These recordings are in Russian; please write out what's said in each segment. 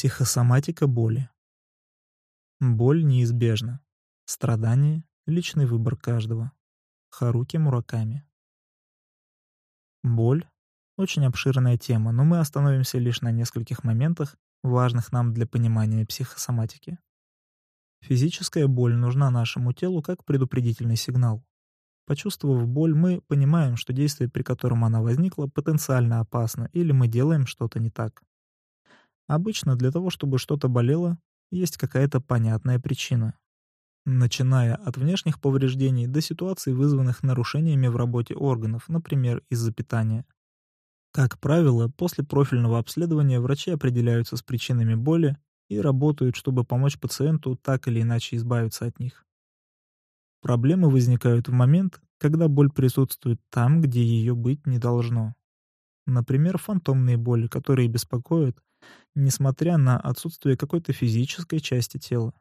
Психосоматика боли. Боль неизбежна. Страдание — личный выбор каждого. Харуки Мураками. Боль — очень обширная тема, но мы остановимся лишь на нескольких моментах, важных нам для понимания психосоматики. Физическая боль нужна нашему телу как предупредительный сигнал. Почувствовав боль, мы понимаем, что действие, при котором она возникла, потенциально опасно, или мы делаем что-то не так. Обычно для того, чтобы что-то болело, есть какая-то понятная причина. Начиная от внешних повреждений до ситуаций, вызванных нарушениями в работе органов, например, из-за питания. Как правило, после профильного обследования врачи определяются с причинами боли и работают, чтобы помочь пациенту так или иначе избавиться от них. Проблемы возникают в момент, когда боль присутствует там, где ее быть не должно. Например, фантомные боли, которые беспокоят, несмотря на отсутствие какой-то физической части тела.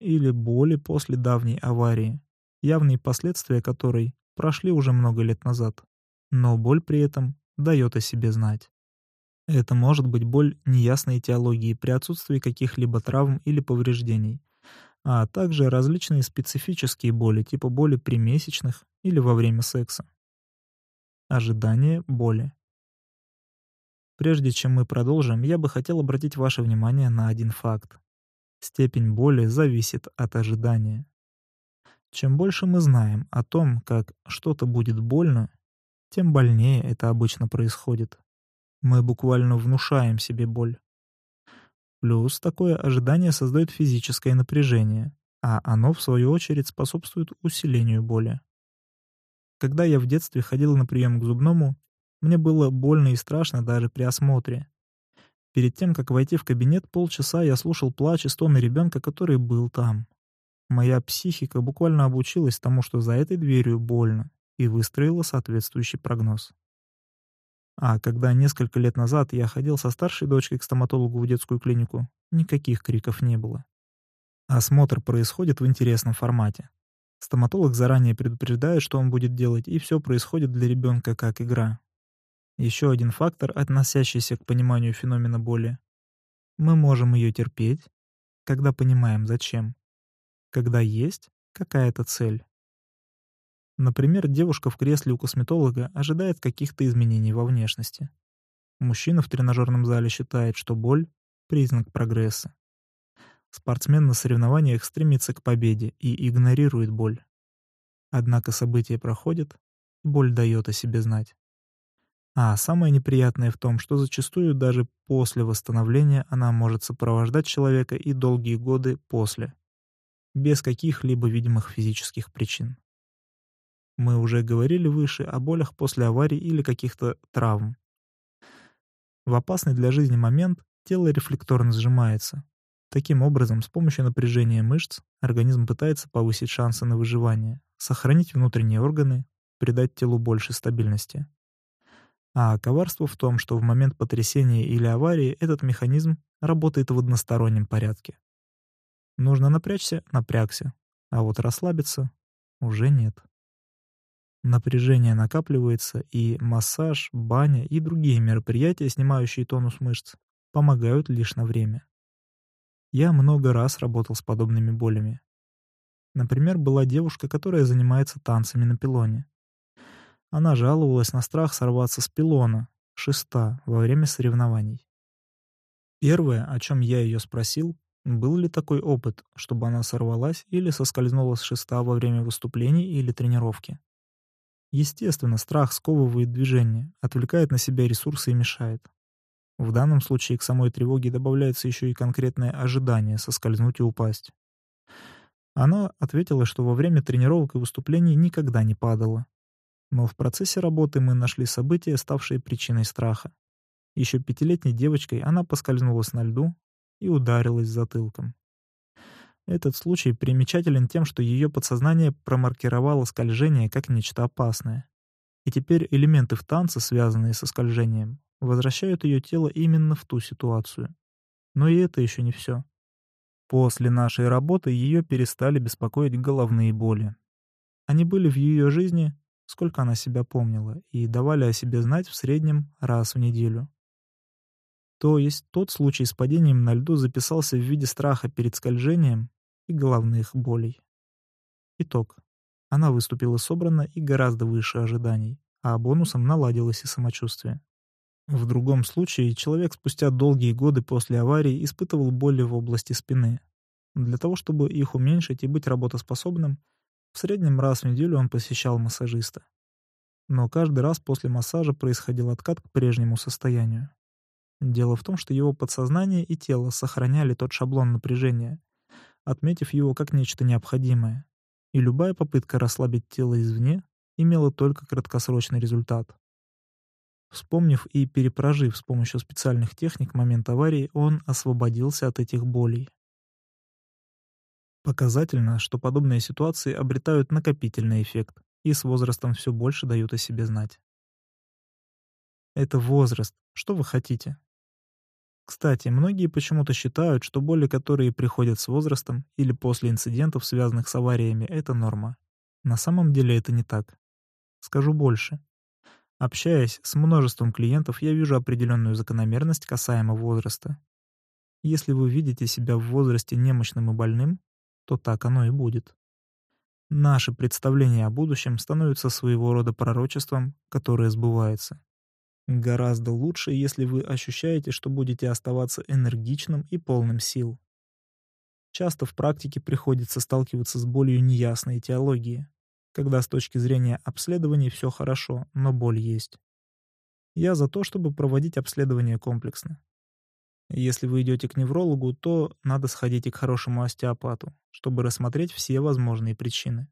Или боли после давней аварии, явные последствия которой прошли уже много лет назад. Но боль при этом дает о себе знать. Это может быть боль неясной теологии при отсутствии каких-либо травм или повреждений, а также различные специфические боли, типа боли при месячных или во время секса. Ожидание боли. Прежде чем мы продолжим, я бы хотел обратить ваше внимание на один факт. Степень боли зависит от ожидания. Чем больше мы знаем о том, как что-то будет больно, тем больнее это обычно происходит. Мы буквально внушаем себе боль. Плюс такое ожидание создает физическое напряжение, а оно, в свою очередь, способствует усилению боли. Когда я в детстве ходил на прием к зубному, мне было больно и страшно даже при осмотре. Перед тем, как войти в кабинет, полчаса я слушал плач и стоны ребенка, который был там. Моя психика буквально обучилась тому, что за этой дверью больно, и выстроила соответствующий прогноз. А когда несколько лет назад я ходил со старшей дочкой к стоматологу в детскую клинику, никаких криков не было. Осмотр происходит в интересном формате. Стоматолог заранее предупреждает, что он будет делать, и все происходит для ребенка как игра. Еще один фактор, относящийся к пониманию феномена боли. Мы можем ее терпеть, когда понимаем зачем, когда есть какая-то цель. Например, девушка в кресле у косметолога ожидает каких-то изменений во внешности. Мужчина в тренажерном зале считает, что боль — признак прогресса. Спортсмен на соревнованиях стремится к победе и игнорирует боль. Однако события проходят, боль дает о себе знать. А самое неприятное в том, что зачастую даже после восстановления она может сопровождать человека и долгие годы после, без каких-либо видимых физических причин. Мы уже говорили выше о болях после аварий или каких-то травм. В опасный для жизни момент тело рефлекторно сжимается. Таким образом, с помощью напряжения мышц организм пытается повысить шансы на выживание, сохранить внутренние органы, придать телу больше стабильности. А коварство в том, что в момент потрясения или аварии этот механизм работает в одностороннем порядке. Нужно напрячься — напрягся, а вот расслабиться — уже нет. Напряжение накапливается, и массаж, баня и другие мероприятия, снимающие тонус мышц, помогают лишь на время. Я много раз работал с подобными болями. Например, была девушка, которая занимается танцами на пилоне. Она жаловалась на страх сорваться с пилона, шеста, во время соревнований. Первое, о чем я ее спросил, был ли такой опыт, чтобы она сорвалась или соскользнула с шеста во время выступлений или тренировки. Естественно, страх сковывает движение, отвлекает на себя ресурсы и мешает. В данном случае к самой тревоге добавляется еще и конкретное ожидание соскользнуть и упасть. Она ответила, что во время тренировок и выступлений никогда не падала, но в процессе работы мы нашли события, ставшие причиной страха. Еще пятилетней девочкой она поскользнулась на льду и ударилась затылком. Этот случай примечателен тем, что ее подсознание промаркировало скольжение как нечто опасное. И теперь элементы в танце, связанные со скольжением, возвращают ее тело именно в ту ситуацию. Но и это еще не все. После нашей работы ее перестали беспокоить головные боли. Они были в ее жизни сколько она себя помнила, и давали о себе знать в среднем раз в неделю. То есть тот случай с падением на льду записался в виде страха перед скольжением и головных болей. Итог. Она выступила собрано и гораздо выше ожиданий, а бонусом наладилось и самочувствие. В другом случае человек спустя долгие годы после аварии испытывал боли в области спины. Для того, чтобы их уменьшить и быть работоспособным, в среднем раз в неделю он посещал массажиста. Но каждый раз после массажа происходил откат к прежнему состоянию. Дело в том, что его подсознание и тело сохраняли тот шаблон напряжения, отметив его как нечто необходимое. И любая попытка расслабить тело извне имела только краткосрочный результат. Вспомнив и перепрожив с помощью специальных техник момент аварии, он освободился от этих болей. Показательно, что подобные ситуации обретают накопительный эффект и с возрастом все больше дают о себе знать. Это возраст. Что вы хотите? Кстати, многие почему-то считают, что боли, которые приходят с возрастом или после инцидентов, связанных с авариями, это норма. На самом деле это не так. Скажу больше. Общаясь с множеством клиентов, я вижу определенную закономерность касаемо возраста. Если вы видите себя в возрасте немощным и больным, то так оно и будет. Наше представление о будущем становится своего рода пророчеством, которое сбывается. Гораздо лучше, если вы ощущаете, что будете оставаться энергичным и полным сил. Часто в практике приходится сталкиваться с болью неясной теологии когда с точки зрения обследований все хорошо, но боль есть. Я за то, чтобы проводить обследование комплексно. Если вы идете к неврологу, то надо сходить и к хорошему остеопату, чтобы рассмотреть все возможные причины.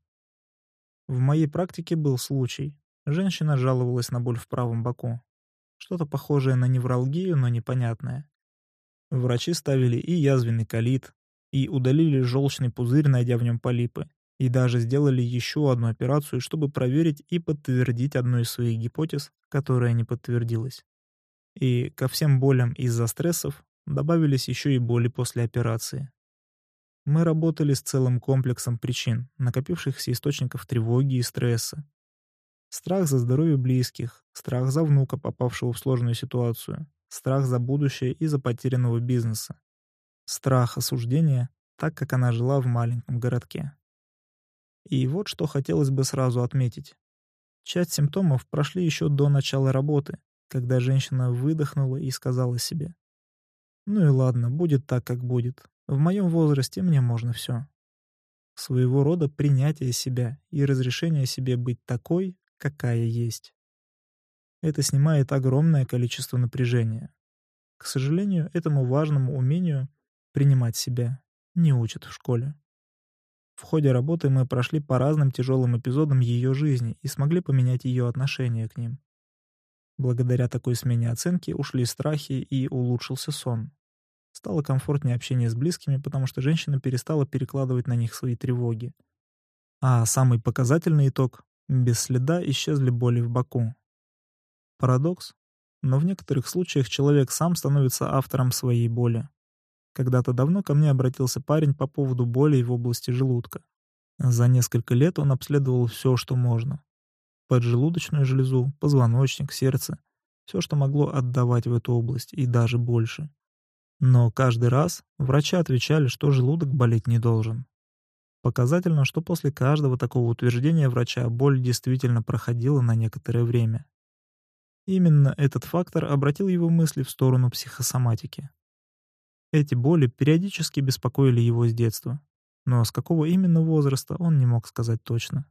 В моей практике был случай. Женщина жаловалась на боль в правом боку. Что-то похожее на невралгию, но непонятное. Врачи ставили и язвенный колит, и удалили желчный пузырь, найдя в нем полипы, и даже сделали еще одну операцию, чтобы проверить и подтвердить одну из своих гипотез, которая не подтвердилась. И ко всем болям из-за стрессов добавились еще и боли после операции. Мы работали с целым комплексом причин, накопившихся источников тревоги и стресса. Страх за здоровье близких, страх за внука, попавшего в сложную ситуацию, страх за будущее и за потерянного бизнеса, страх осуждения, так как она жила в маленьком городке. И вот что хотелось бы сразу отметить. Часть симптомов прошли еще до начала работы, когда женщина выдохнула и сказала себе. «Ну и ладно, будет так, как будет. В моем возрасте мне можно все. Своего рода принятие себя и разрешение себе быть такой, какая есть. Это снимает огромное количество напряжения. К сожалению, этому важному умению принимать себя не учат в школе. В ходе работы мы прошли по разным тяжелым эпизодам ее жизни и смогли поменять ее отношение к ним. Благодаря такой смене оценки ушли страхи и улучшился сон. Стало комфортнее общение с близкими, потому что женщина перестала перекладывать на них свои тревоги. А самый показательный итог — без следа исчезли боли в боку. Парадокс? Но в некоторых случаях человек сам становится автором своей боли. Когда-то давно ко мне обратился парень по поводу болей в области желудка. За несколько лет он обследовал все, что можно. Поджелудочную железу, позвоночник, сердце. Все, что могло отдавать в эту область, и даже больше. Но каждый раз врачи отвечали, что желудок болеть не должен. Показательно, что после каждого такого утверждения врача боль действительно проходила на некоторое время. Именно этот фактор обратил его мысли в сторону психосоматики. Эти боли периодически беспокоили его с детства, но с какого именно возраста он не мог сказать точно.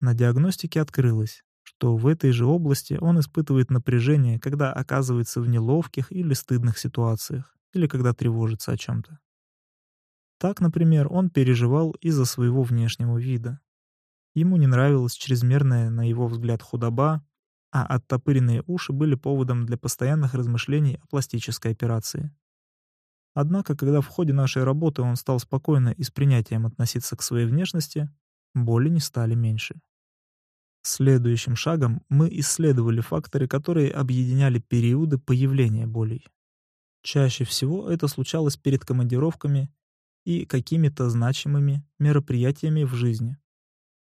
На диагностике открылось, что в этой же области он испытывает напряжение, когда оказывается в неловких или стыдных ситуациях, или когда тревожится о чем-то. Так, например, он переживал из-за своего внешнего вида. Ему не нравилась чрезмерная, на его взгляд, худоба, а оттопыренные уши были поводом для постоянных размышлений о пластической операции. Однако, когда в ходе нашей работы он стал спокойно и с принятием относиться к своей внешности, боли не стали меньше. Следующим шагом мы исследовали факторы, которые объединяли периоды появления болей. Чаще всего это случалось перед командировками и какими-то значимыми мероприятиями в жизни.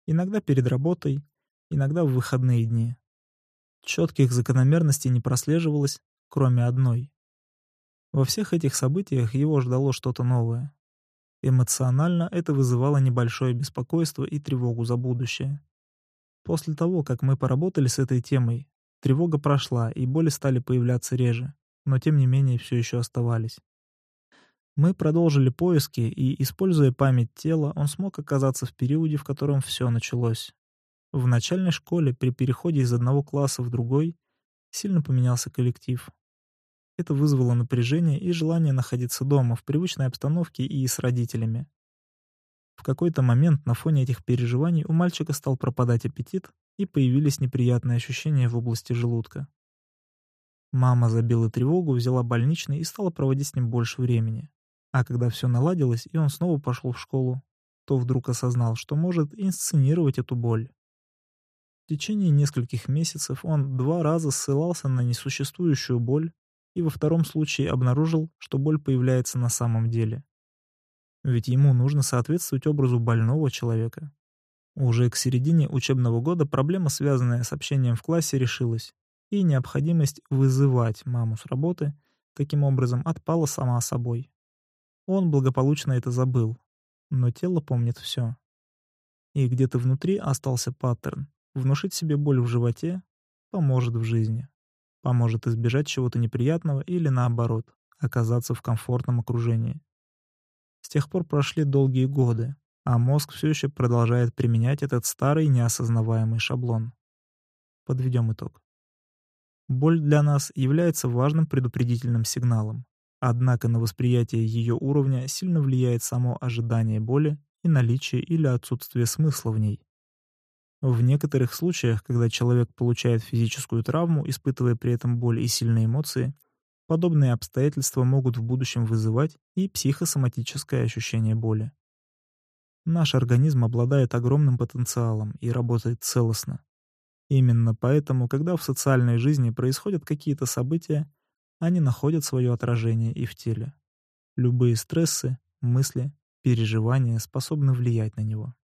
Иногда перед работой, иногда в выходные дни. Четких закономерностей не прослеживалось, кроме одной Во всех этих событиях его ждало что-то новое. Эмоционально это вызывало небольшое беспокойство и тревогу за будущее. После того, как мы поработали с этой темой, тревога прошла и боли стали появляться реже, но тем не менее все еще оставались. Мы продолжили поиски, и, используя память тела, он смог оказаться в периоде, в котором все началось. В начальной школе при переходе из одного класса в другой сильно поменялся коллектив. Это вызвало напряжение и желание находиться дома, в привычной обстановке и с родителями. В какой-то момент на фоне этих переживаний у мальчика стал пропадать аппетит, и появились неприятные ощущения в области желудка. Мама забила тревогу, взяла больничный и стала проводить с ним больше времени. А когда все наладилось, и он снова пошел в школу, то вдруг осознал, что может инсценировать эту боль. В течение нескольких месяцев он два раза ссылался на несуществующую боль и во втором случае обнаружил, что боль появляется на самом деле. Ведь ему нужно соответствовать образу больного человека. Уже к середине учебного года проблема, связанная с общением в классе, решилась, и необходимость вызывать маму с работы таким образом отпала сама собой. Он благополучно это забыл, но тело помнит все. И где-то внутри остался паттерн. Внушить себе боль в животе поможет в жизни. Поможет избежать чего-то неприятного или, наоборот, оказаться в комфортном окружении. С тех пор прошли долгие годы, а мозг все еще продолжает применять этот старый неосознаваемый шаблон. Подведем итог. Боль для нас является важным предупредительным сигналом, однако на восприятие ее уровня сильно влияет само ожидание боли и наличие или отсутствие смысла в ней. В некоторых случаях, когда человек получает физическую травму, испытывая при этом боль и сильные эмоции, Подобные обстоятельства могут в будущем вызывать и психосоматическое ощущение боли. Наш организм обладает огромным потенциалом и работает целостно. Именно поэтому, когда в социальной жизни происходят какие-то события, они находят свое отражение и в теле. Любые стрессы, мысли, переживания способны влиять на него.